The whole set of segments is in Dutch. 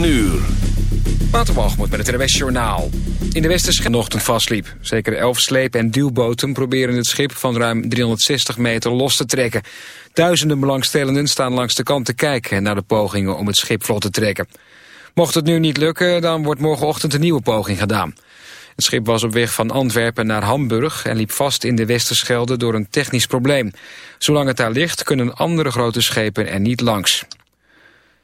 9 uur. Waterwalgemoed met het NWS Journaal. In de Westerschelde vanochtend vastliep. Zeker elf sleep- en duwboten proberen het schip van ruim 360 meter los te trekken. Duizenden belangstellenden staan langs de kant te kijken naar de pogingen om het schip vlot te trekken. Mocht het nu niet lukken, dan wordt morgenochtend een nieuwe poging gedaan. Het schip was op weg van Antwerpen naar Hamburg en liep vast in de Westerschelde door een technisch probleem. Zolang het daar ligt, kunnen andere grote schepen er niet langs.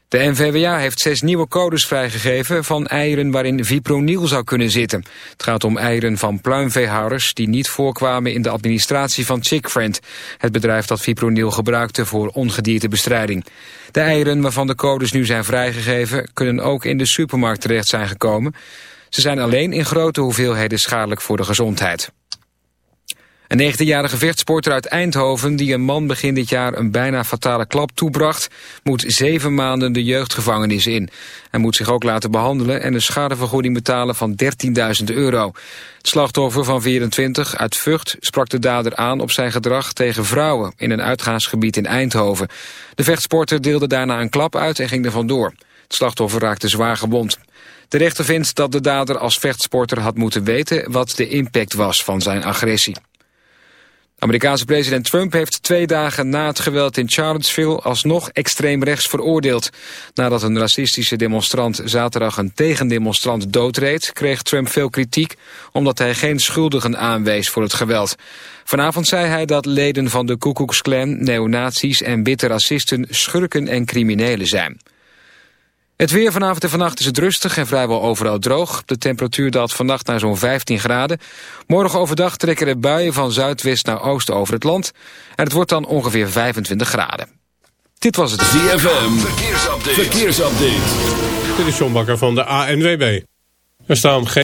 De NVWA heeft zes nieuwe codes vrijgegeven van eieren waarin fipronil zou kunnen zitten. Het gaat om eieren van pluimveehouders die niet voorkwamen in de administratie van Chickfriend, het bedrijf dat fipronil gebruikte voor ongediertebestrijding. De eieren waarvan de codes nu zijn vrijgegeven kunnen ook in de supermarkt terecht zijn gekomen. Ze zijn alleen in grote hoeveelheden schadelijk voor de gezondheid. Een 19-jarige vechtsporter uit Eindhoven die een man begin dit jaar een bijna fatale klap toebracht, moet zeven maanden de jeugdgevangenis in. Hij moet zich ook laten behandelen en een schadevergoeding betalen van 13.000 euro. Het slachtoffer van 24 uit Vught sprak de dader aan op zijn gedrag tegen vrouwen in een uitgaansgebied in Eindhoven. De vechtsporter deelde daarna een klap uit en ging er vandoor. Het slachtoffer raakte zwaar gewond. De rechter vindt dat de dader als vechtsporter had moeten weten wat de impact was van zijn agressie. Amerikaanse president Trump heeft twee dagen na het geweld in Charlottesville alsnog extreem rechts veroordeeld. Nadat een racistische demonstrant zaterdag een tegendemonstrant doodreed, kreeg Trump veel kritiek omdat hij geen schuldigen aanwees voor het geweld. Vanavond zei hij dat leden van de Ku Klux Klan, neonazies en witte racisten schurken en criminelen zijn. Het weer vanavond en vannacht is het rustig en vrijwel overal droog. De temperatuur daalt vannacht naar zo'n 15 graden. Morgen overdag trekken er buien van zuidwest naar oost over het land. En het wordt dan ongeveer 25 graden. Dit was het ZFM. Verkeersupdate. Verkeersupdate. Dit is John Bakker van de ANWB. Er staan geen...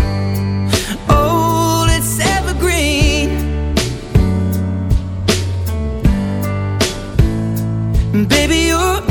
Baby, your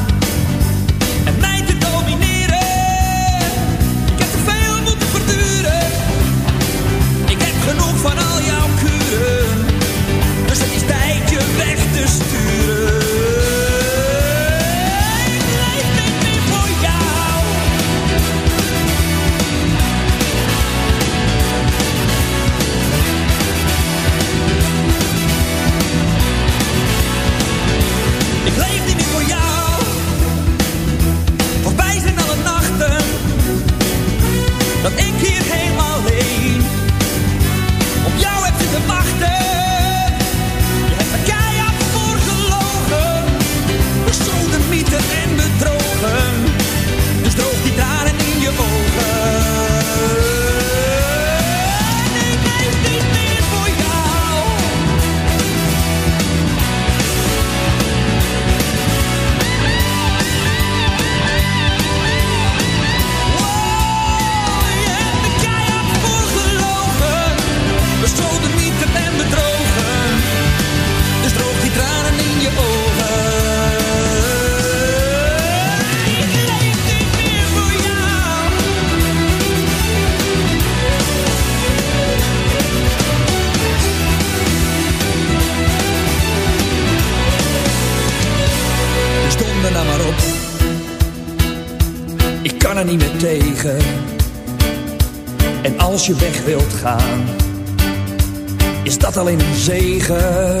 alleen een zegen.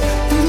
place.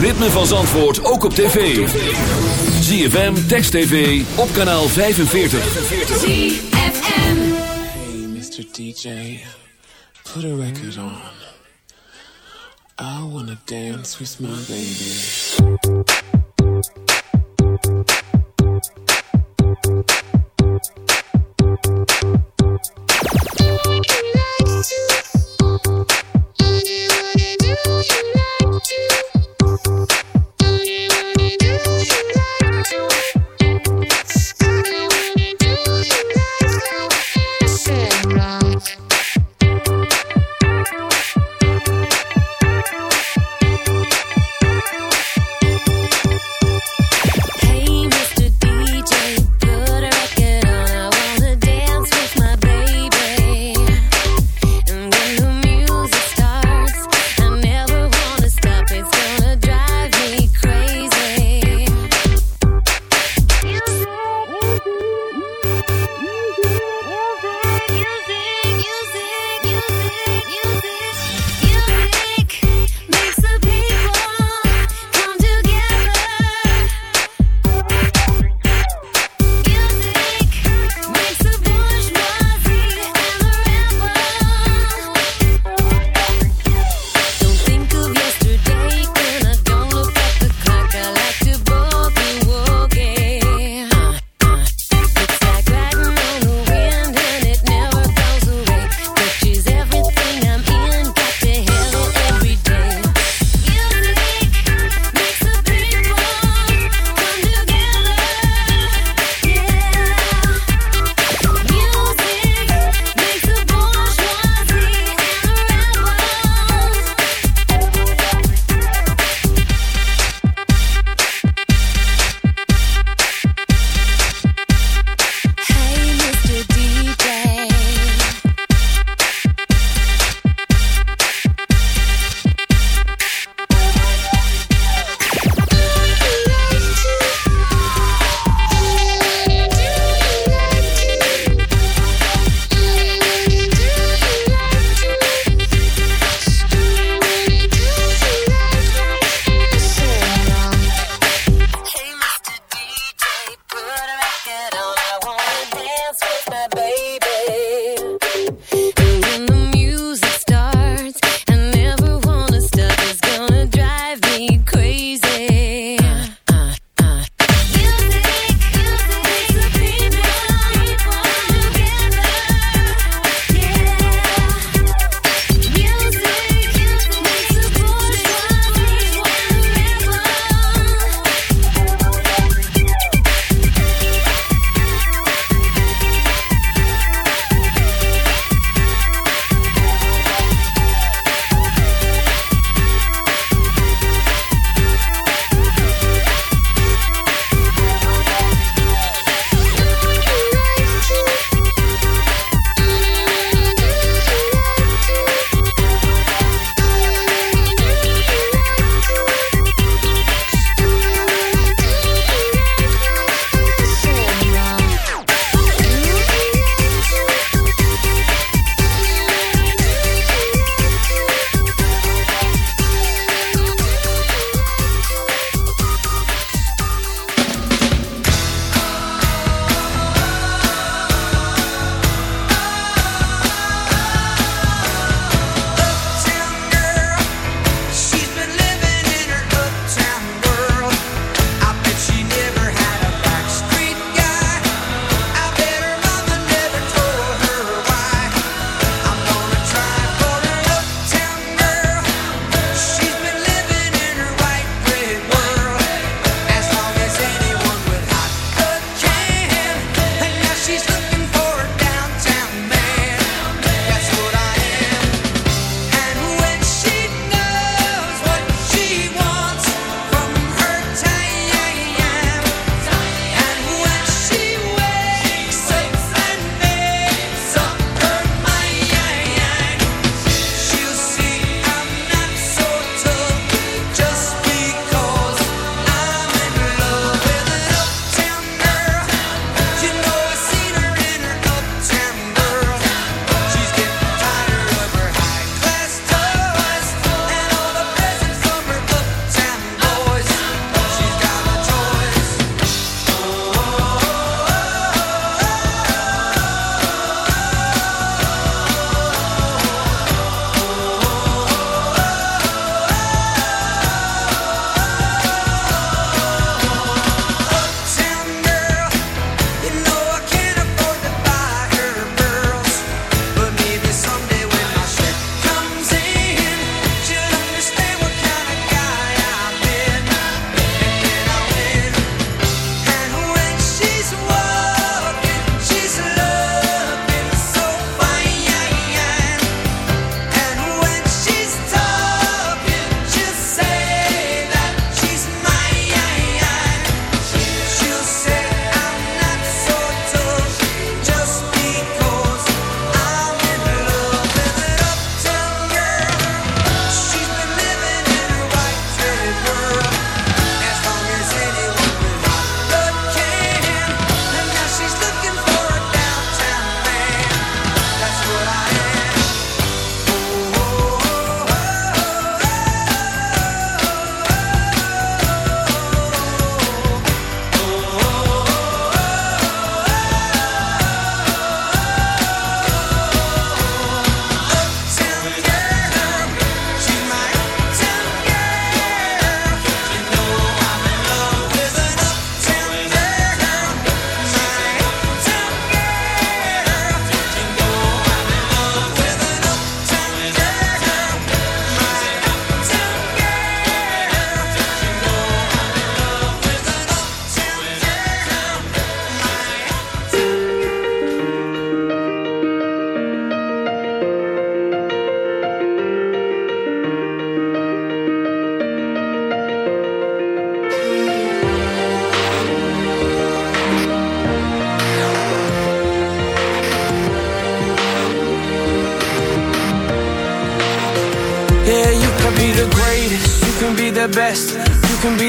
ritme van Zandvoort ook op tv. ZFM, Text TV, op kanaal 45. ZFM Hey Mr. DJ, put a record on. I wanna dance with my baby.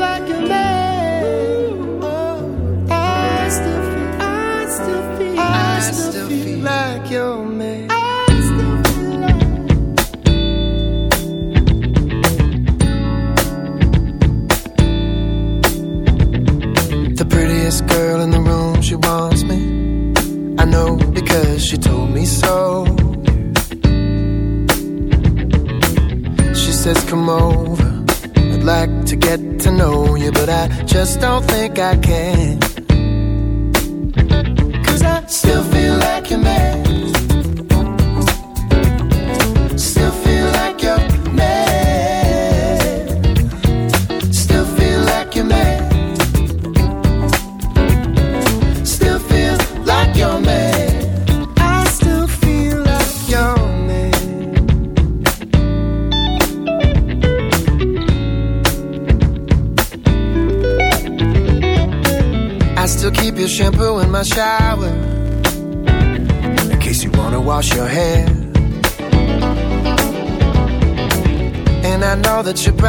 like a maid the prettiest girl in the room she wants me. I know because she told me so. She says Come over, I'd like to get to but I just don't think I can.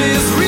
is real.